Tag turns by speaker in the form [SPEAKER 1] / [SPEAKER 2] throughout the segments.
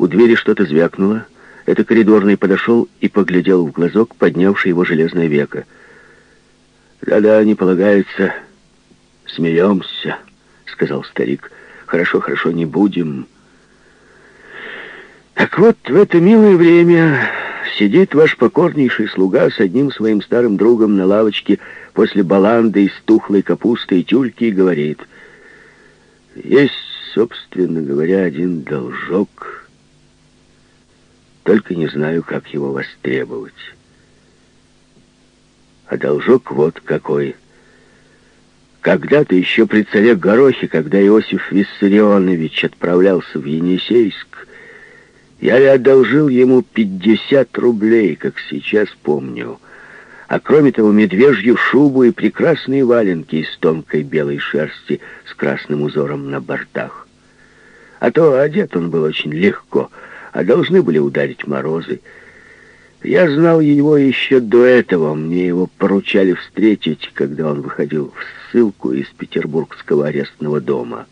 [SPEAKER 1] У двери что-то звякнуло. Это коридорный подошел и поглядел в глазок, поднявший его железное веко. «Да-да, не полагается. Смеемся», — сказал старик. «Хорошо, хорошо, не будем». Так вот, в это милое время сидит ваш покорнейший слуга с одним своим старым другом на лавочке после баланды из тухлой капусты и тюльки и говорит, «Есть, собственно говоря, один должок, только не знаю, как его востребовать». А должок вот какой. Когда-то еще при царе Горохе, когда Иосиф Виссарионович отправлялся в Енисейск, я и одолжил ему 50 рублей, как сейчас помню. А кроме того, медвежью шубу и прекрасные валенки из тонкой белой шерсти с красным узором на бортах. А то одет он был очень легко, а должны были ударить морозы. Я знал его еще до этого, мне его поручали встретить, когда он выходил в ссылку из петербургского арестного дома.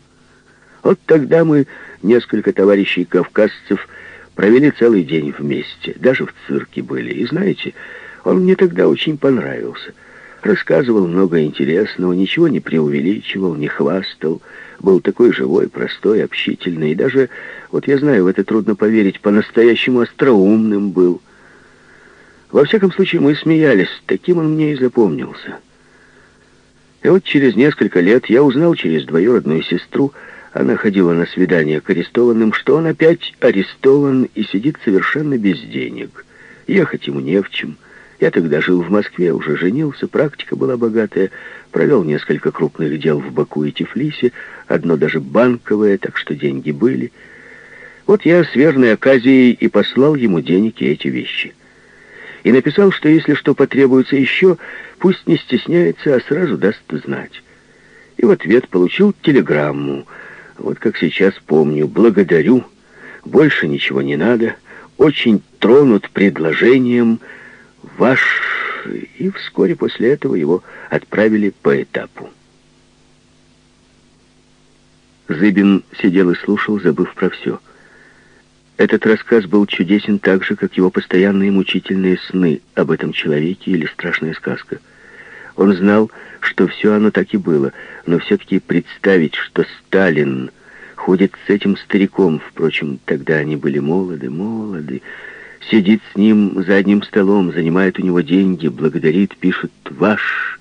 [SPEAKER 1] Вот тогда мы, несколько товарищей кавказцев, провели целый день вместе, даже в цирке были. И знаете, он мне тогда очень понравился. Рассказывал много интересного, ничего не преувеличивал, не хвастал. Был такой живой, простой, общительный. И даже, вот я знаю, в это трудно поверить, по-настоящему остроумным был. Во всяком случае, мы смеялись, таким он мне и запомнился. И вот через несколько лет я узнал через двоюродную сестру, она ходила на свидание к арестованным, что он опять арестован и сидит совершенно без денег. Ехать ему не в чем. Я тогда жил в Москве, уже женился, практика была богатая, провел несколько крупных дел в Баку и Тифлисе, одно даже банковое, так что деньги были. Вот я с верной оказией и послал ему денег и эти вещи и написал, что если что потребуется еще, пусть не стесняется, а сразу даст знать. И в ответ получил телеграмму. Вот как сейчас помню. Благодарю. Больше ничего не надо. Очень тронут предложением ваш... И вскоре после этого его отправили по этапу. Зыбин сидел и слушал, забыв про все. Этот рассказ был чудесен так же, как его постоянные мучительные сны об этом человеке или страшная сказка. Он знал, что все оно так и было, но все-таки представить, что Сталин ходит с этим стариком, впрочем, тогда они были молоды, молоды, сидит с ним за одним столом, занимает у него деньги, благодарит, пишет «ваш».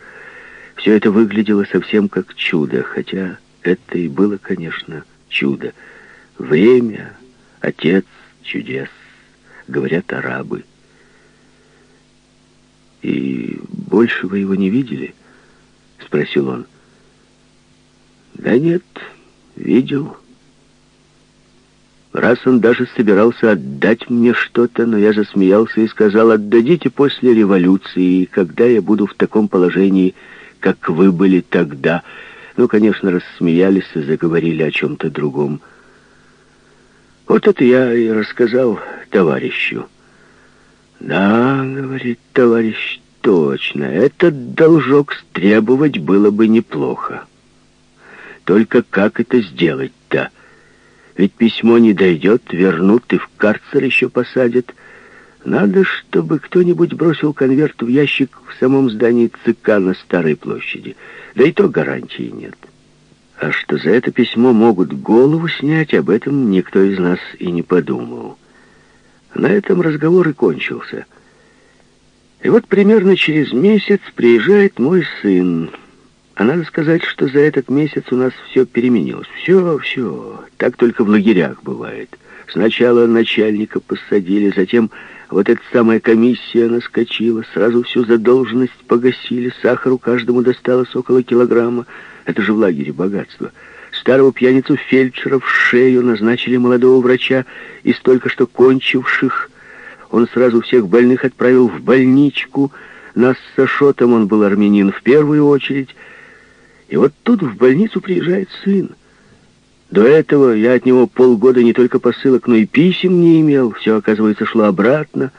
[SPEAKER 1] Все это выглядело совсем как чудо, хотя это и было, конечно, чудо. Время Отец чудес, говорят арабы. «И больше вы его не видели?» — спросил он. «Да нет, видел. Раз он даже собирался отдать мне что-то, но я засмеялся и сказал, отдадите после революции, когда я буду в таком положении, как вы были тогда. Ну, конечно, рассмеялись и заговорили о чем-то другом. Вот это я и рассказал товарищу. «Да, — говорит товарищ, — точно, этот должок стребовать было бы неплохо. Только как это сделать-то? Ведь письмо не дойдет, вернут и в карцер еще посадят. Надо, чтобы кто-нибудь бросил конверт в ящик в самом здании ЦК на Старой площади. Да и то гарантии нет». А что за это письмо могут голову снять, об этом никто из нас и не подумал. На этом разговор и кончился. И вот примерно через месяц приезжает мой сын. А надо сказать, что за этот месяц у нас все переменилось. Все, все. Так только в лагерях бывает. Сначала начальника посадили, затем вот эта самая комиссия наскочила, сразу всю задолженность погасили, сахару каждому досталось около килограмма. Это же в лагере богатство. Старого пьяницу фельдшера в шею назначили молодого врача из только что кончивших. Он сразу всех больных отправил в больничку. Нас с Ашотом, он был армянин в первую очередь. И вот тут в больницу приезжает сын. До этого я от него полгода не только посылок, но и писем не имел. Все, оказывается, шло обратно.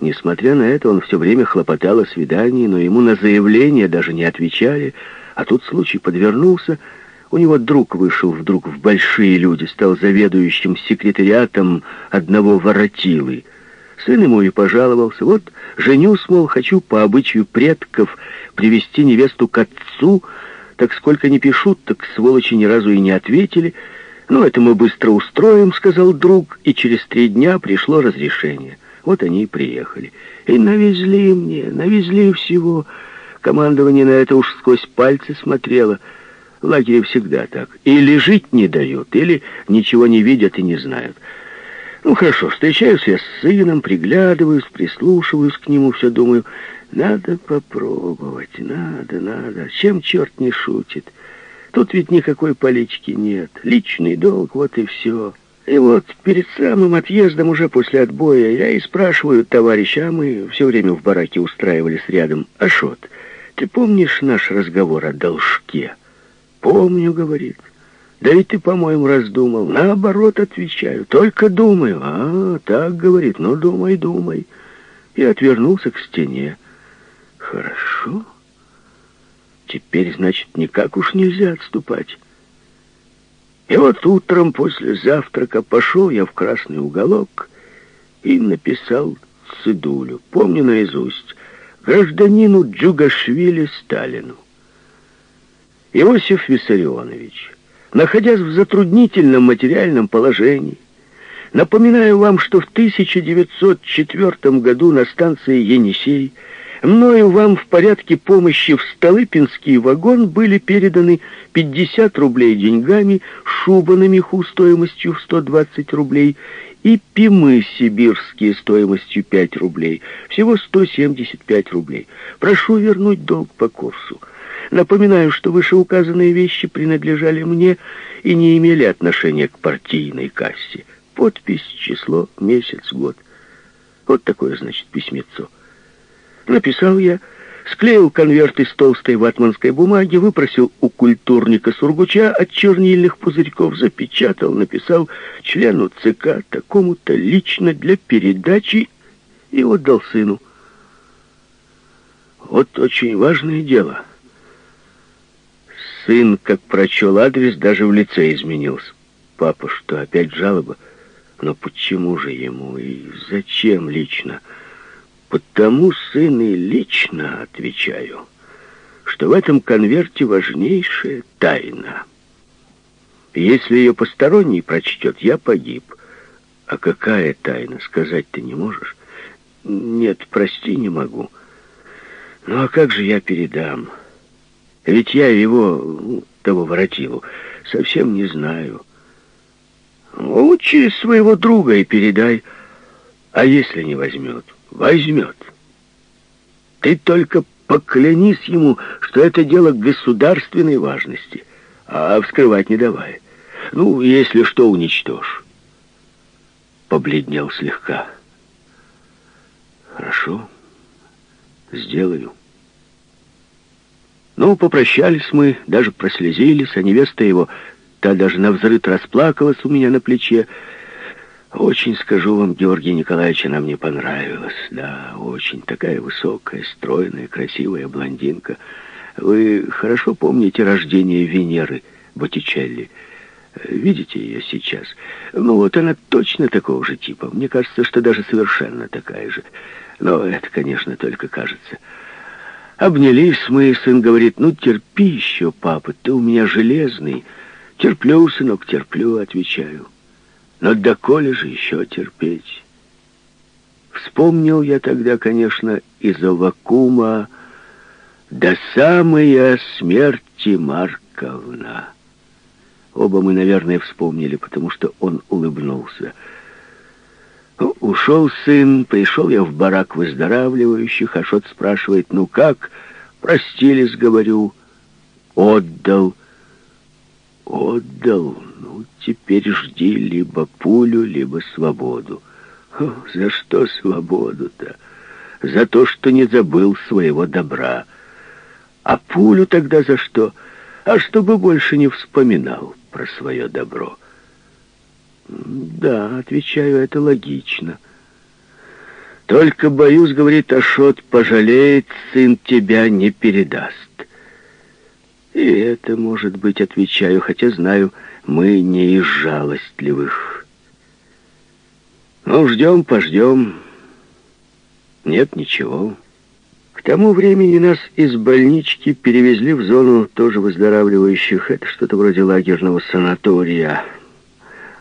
[SPEAKER 1] Несмотря на это, он все время хлопотал о свидании, но ему на заявление даже не отвечали — а тут случай подвернулся. У него друг вышел вдруг в большие люди, стал заведующим секретариатом одного воротилы. Сын ему и пожаловался. Вот женюсь, мол, хочу по обычаю предков привести невесту к отцу, так сколько не пишут, так сволочи ни разу и не ответили. «Ну, это мы быстро устроим», — сказал друг, и через три дня пришло разрешение. Вот они и приехали. И навезли мне, навезли всего. Командование на это уж сквозь пальцы смотрело. В лагере всегда так. Или жить не дают, или ничего не видят и не знают. Ну, хорошо, встречаюсь я с сыном, приглядываюсь, прислушиваюсь к нему, все думаю, надо попробовать, надо, надо. Чем черт не шутит? Тут ведь никакой политики нет. Личный долг, вот и все. И вот перед самым отъездом, уже после отбоя, я и спрашиваю товарища, а мы все время в бараке устраивались рядом. «Ашот, ты помнишь наш разговор о должке?» «Помню», — говорит. «Да ведь ты, по-моему, раздумал». «Наоборот, отвечаю. Только думаю». «А, так, — говорит, — ну, думай, думай». И отвернулся к стене. «Хорошо. Теперь, значит, никак уж нельзя отступать». И вот утром после завтрака пошел я в красный уголок и написал цедулю, помню наизусть, гражданину Джугашвили Сталину. Иосиф Виссарионович, находясь в затруднительном материальном положении, напоминаю вам, что в 1904 году на станции Енисей Мною вам в порядке помощи в Столыпинский вагон были переданы 50 рублей деньгами, шуба на меху стоимостью в 120 рублей и пимы сибирские стоимостью 5 рублей. Всего 175 рублей. Прошу вернуть долг по курсу. Напоминаю, что вышеуказанные вещи принадлежали мне и не имели отношения к партийной кассе. Подпись, число, месяц, год. Вот такое, значит, письмецо. Написал я, склеил конверт из толстой ватманской бумаги, выпросил у культурника Сургуча от чернильных пузырьков, запечатал, написал члену ЦК такому-то лично для передачи и отдал сыну. Вот очень важное дело. Сын, как прочел адрес, даже в лице изменился. Папа, что, опять жалоба? Но почему же ему и зачем лично? — Потому, сын, и лично отвечаю, что в этом конверте важнейшая тайна. Если ее посторонний прочтет, я погиб. А какая тайна, сказать ты не можешь? Нет, прости, не могу. Ну а как же я передам? Ведь я его, ну, того воротилу, совсем не знаю. Ну, через своего друга и передай. А если не возьмет? Возьмет. Ты только поклянись ему, что это дело государственной важности, а вскрывать не давай. Ну, если что, уничтожь. Побледнел слегка. Хорошо, сделаю. Ну, попрощались мы, даже прослезились, а невеста его, та даже на взрыв расплакалась у меня на плече, очень, скажу вам, Георгий Николаевич, она мне понравилась. Да, очень. Такая высокая, стройная, красивая блондинка. Вы хорошо помните рождение Венеры Боттичелли? Видите ее сейчас? Ну вот она точно такого же типа. Мне кажется, что даже совершенно такая же. Но это, конечно, только кажется. Обнялись мы, сын говорит, ну терпи еще, папа, ты у меня железный. Терплю, сынок, терплю, отвечаю. Но доколе же еще терпеть? Вспомнил я тогда, конечно, из Авакума до самой смерти Марковна. Оба мы, наверное, вспомнили, потому что он улыбнулся. Ну, ушел сын, пришел я в барак выздоравливающих, Ашот спрашивает, ну как? Простились, говорю. Отдал. Отдал. Ну, теперь жди либо пулю, либо свободу. О, за что свободу-то? За то, что не забыл своего добра. А пулю тогда за что? А чтобы больше не вспоминал про свое добро. Да, отвечаю, это логично. Только, боюсь, говорит Ашот, пожалеет, сын тебя не передаст. И это, может быть, отвечаю, хотя знаю, мы не из жалостливых. Ну, ждем, пождем. Нет ничего. К тому времени нас из больнички перевезли в зону тоже выздоравливающих. Это что-то вроде лагерного санатория.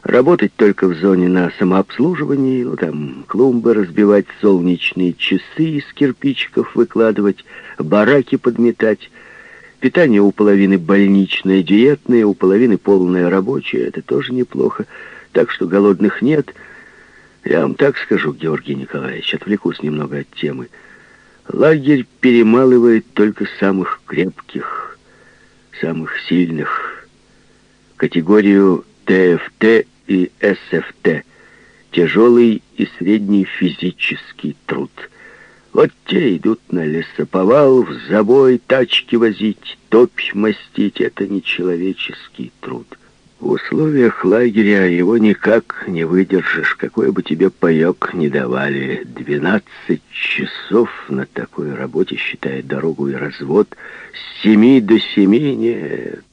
[SPEAKER 1] Работать только в зоне на самообслуживании, ну там клумбы разбивать, солнечные часы из кирпичиков выкладывать, бараки подметать. Питание у половины больничное, диетное, у половины полное рабочее. Это тоже неплохо. Так что голодных нет. Я вам так скажу, Георгий Николаевич, отвлекусь немного от темы. Лагерь перемалывает только самых крепких, самых сильных. Категорию ТФТ и СФТ. Тяжелый и средний физический труд. Вот те идут на лесоповал, в забой тачки возить, топь мастить. Это не человеческий труд. В условиях лагеря его никак не выдержишь, какой бы тебе паёк не давали. Двенадцать часов на такой работе, считая дорогу и развод, с семи до семи нет.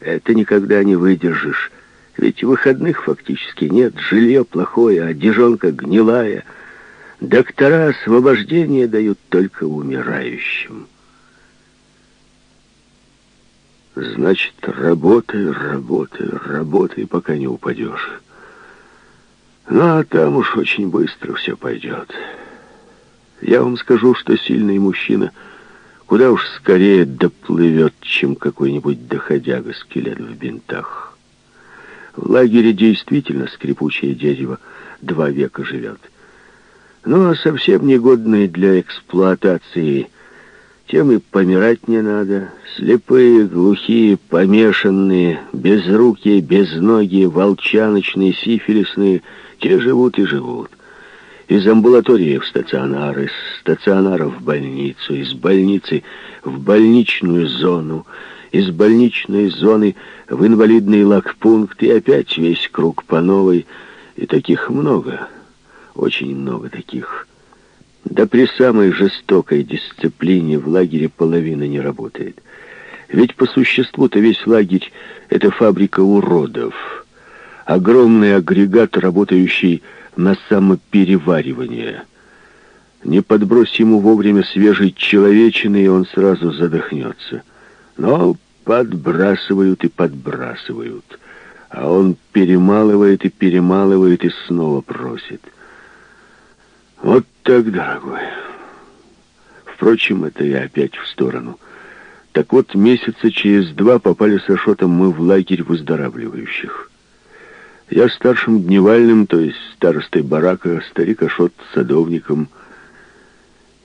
[SPEAKER 1] Это никогда не выдержишь. Ведь выходных фактически нет, жилье плохое, одежонка гнилая. Доктора освобождение дают только умирающим. Значит, работай, работай, работай, пока не упадешь. Ну, а там уж очень быстро все пойдет. Я вам скажу, что сильный мужчина куда уж скорее доплывет, чем какой-нибудь доходяга-скелет в бинтах. В лагере действительно скрипучее дерево два века живет. Но совсем негодные для эксплуатации тем и помирать не надо. Слепые, глухие, помешанные, безрукие, безногие, волчаночные, сифилисные, те живут и живут. Из амбулатории в стационар, из стационара в больницу, из больницы в больничную зону, из больничной зоны в инвалидный лагпункт и опять весь круг по новой. И таких много, очень много таких. Да при самой жестокой дисциплине в лагере половина не работает. Ведь по существу-то весь лагерь — это фабрика уродов. Огромный агрегат, работающий на самопереваривание. Не подбрось ему вовремя свежей человечины, и он сразу задохнется. Но подбрасывают и подбрасывают. А он перемалывает и перемалывает и снова просит. Вот так, дорогой. Впрочем, это я опять в сторону. Так вот, месяца через два попали с Ашотом мы в лагерь выздоравливающих. Я старшим дневальным, то есть старостой барака, старик Ашот садовником.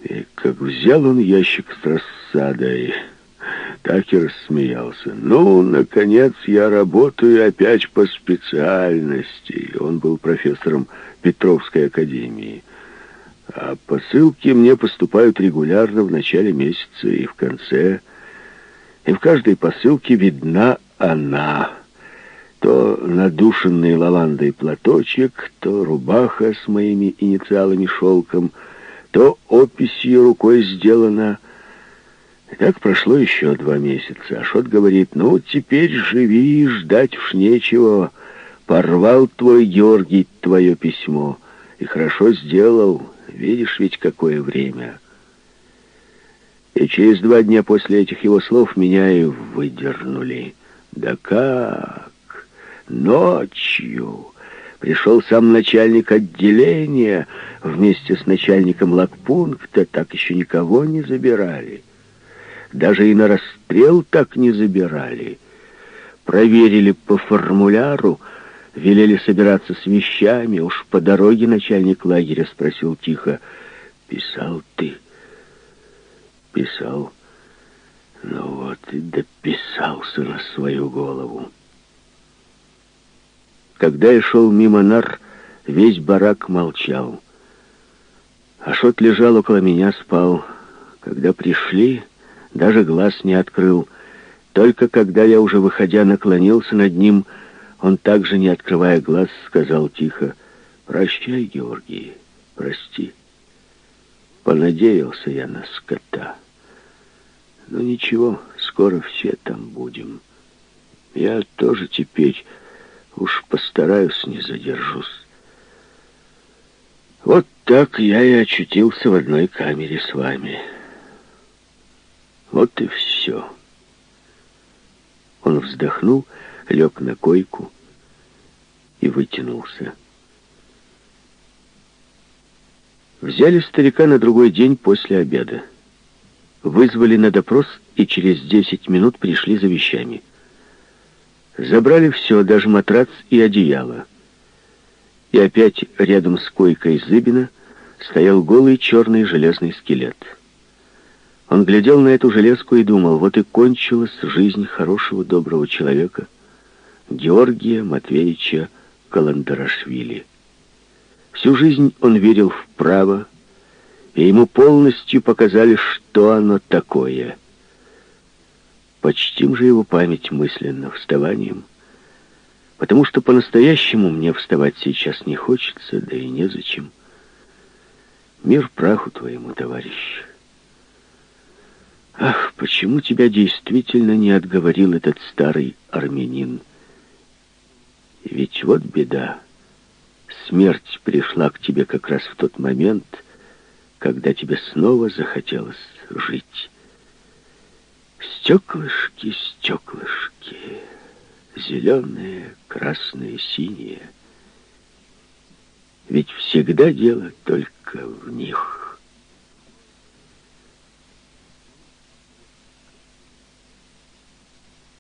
[SPEAKER 1] И как взял он ящик с рассадой, так и рассмеялся. Ну, наконец, я работаю опять по специальности. Он был профессором Петровской академии. А посылки мне поступают регулярно в начале месяца и в конце. И в каждой посылке видна она. То надушенный лавандой платочек, то рубаха с моими инициалами шелком, то описью рукой сделана. И так прошло еще два месяца. Ашот говорит, ну, теперь живи, ждать уж нечего. Порвал твой Георгий твое письмо. И хорошо сделал. Видишь ведь, какое время. И через два дня после этих его слов меня и выдернули. Да как? Ночью пришел сам начальник отделения вместе с начальником лагпункта, так еще никого не забирали. Даже и на расстрел так не забирали. Проверили по формуляру, Велели собираться с вещами. Уж по дороге начальник лагеря спросил тихо. «Писал ты?» «Писал». Ну вот и дописался на свою голову. Когда я шел мимо нар, весь барак молчал. Ашот лежал около меня, спал. Когда пришли, даже глаз не открыл. Только когда я уже выходя наклонился над ним, он также, не открывая глаз, сказал тихо, «Прощай, Георгий, прости. Понадеялся я на скота. Но ничего, скоро скоро все там будем. Я тоже теперь уж постараюсь, не задержусь. Вот так я и очутился в одной камере с вами. Вот и все. Он вздохнул, лег на койку и вытянулся. Взяли старика на другой день после обеда. Вызвали на допрос и через десять минут пришли за вещами. Забрали все, даже матрац и одеяло. И опять рядом с койкой Зыбина стоял голый черный железный скелет. Он глядел на эту железку и думал, вот и кончилась жизнь хорошего доброго человека, Георгия Матвеевича Каландарашвили. Всю жизнь он верил в право, и ему полностью показали, что оно такое. Почтим же его память мысленно вставанием, потому что по-настоящему мне вставать сейчас не хочется, да и незачем. Мир праху твоему, товарищ. Ах, почему тебя действительно не отговорил этот старый армянин? Ведь вот беда. Смерть пришла к тебе как раз в тот момент, когда тебе снова захотелось жить. Стеклышки, стеклышки, зеленые, красные, синие. Ведь всегда дело только в них.